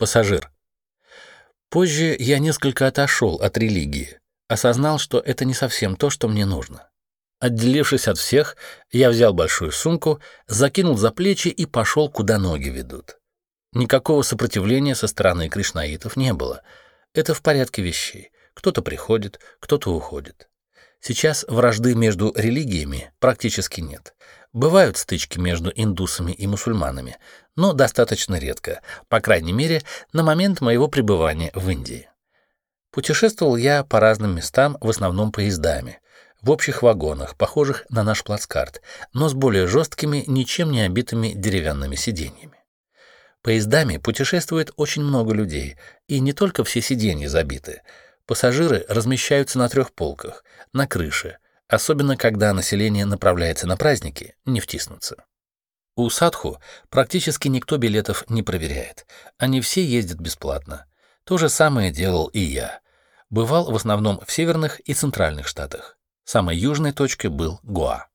Пассажир. Позже я несколько отошел от религии, осознал, что это не совсем то, что мне нужно. Отделившись от всех, я взял большую сумку, закинул за плечи и пошел, куда ноги ведут. Никакого сопротивления со стороны кришнаитов не было. Это в порядке вещей. Кто-то приходит, кто-то уходит. Сейчас вражды между религиями практически нет. Бывают стычки между индусами и мусульманами, но достаточно редко, по крайней мере, на момент моего пребывания в Индии. Путешествовал я по разным местам, в основном поездами, в общих вагонах, похожих на наш плацкарт, но с более жесткими, ничем не обитыми деревянными сиденьями. Поездами путешествует очень много людей, и не только все сиденья забиты. Пассажиры размещаются на трех полках, на крыше, особенно когда население направляется на праздники, не втиснуться. У Садху практически никто билетов не проверяет. Они все ездят бесплатно. То же самое делал и я. Бывал в основном в северных и центральных штатах. Самой южной точкой был Гоа.